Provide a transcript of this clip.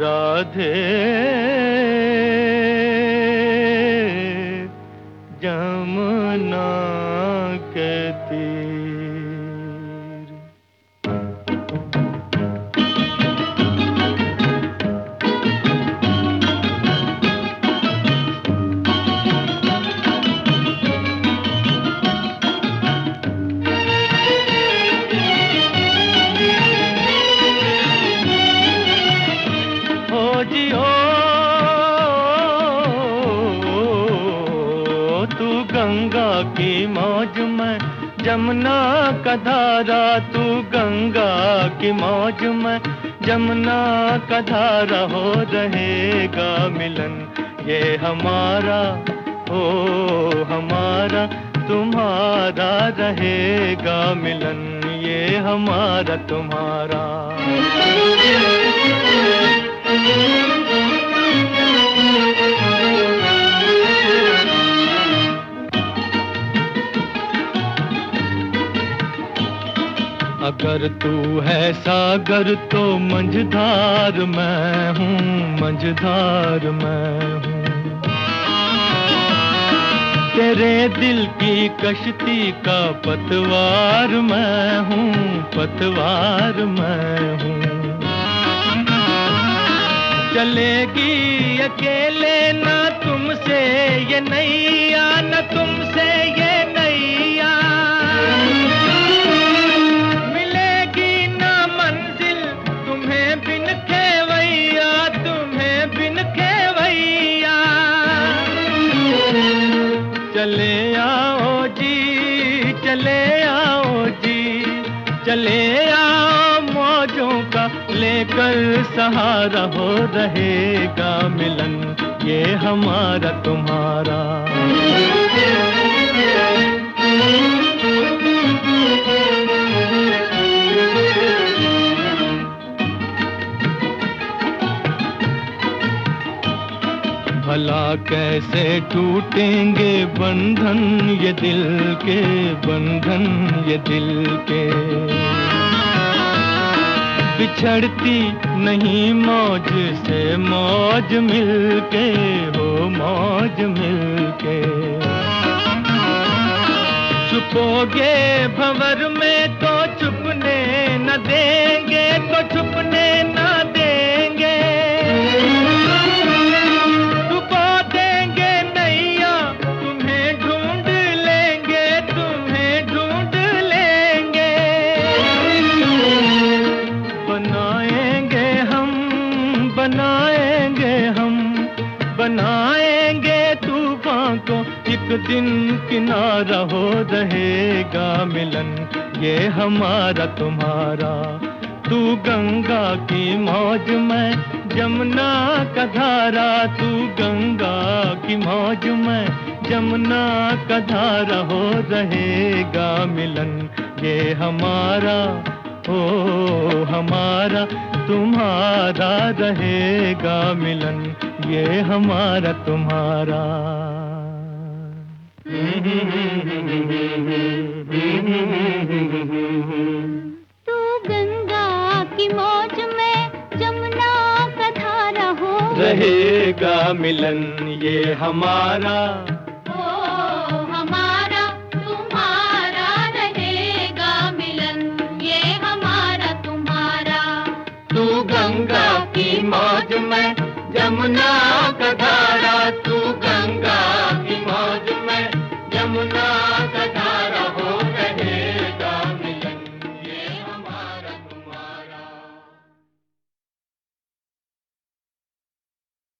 राधे। जमुना के तीर। गंगा की मौज में, जमुना का धारा, तू गंगा की मौज में, जमुना का धारा हो रहेगा मिलन। ये हमारा ओ हमारा, तुम्हारा रहेगा मिलन। ये हमारा, तुम्हारा। अगर तू है सागर तो मंझधार मैं हूँ, मंझधार मैं हूँ। तेरे दिल की कश्ती का पतवार मैं हूँ, पतवार मैं हूँ। चलेगी अकेले ना तुमसे, ये नहीं आना तुमसे चले आओ मौजों का लेकर सहारा हो रहेगा मिलन ये हमारा तुम्हारा। कैसे टूटेंगे बंधन ये दिल के, बंधन ये दिल के? बिछड़ती नहीं मौज से मौज मिलके, हो मौज मिलके। छुपोगे भंवर में तो छुपने न देंगे तो छुपने दिन किनारा हो रहेगा मिलन, ये हमारा तुम्हारा। तू गंगा की मौज में, जमुना का धारा। तू गंगा की मौज में, जमुना का धारा हो रहेगा मिलन, ये हमारा, ओ हमारा, तुम्हारा रहेगा मिलन, ये हमारा तुम्हारा। तू गंगा की मौज में जमुना का धारा हो। रहेगा मिलन ये हमारा।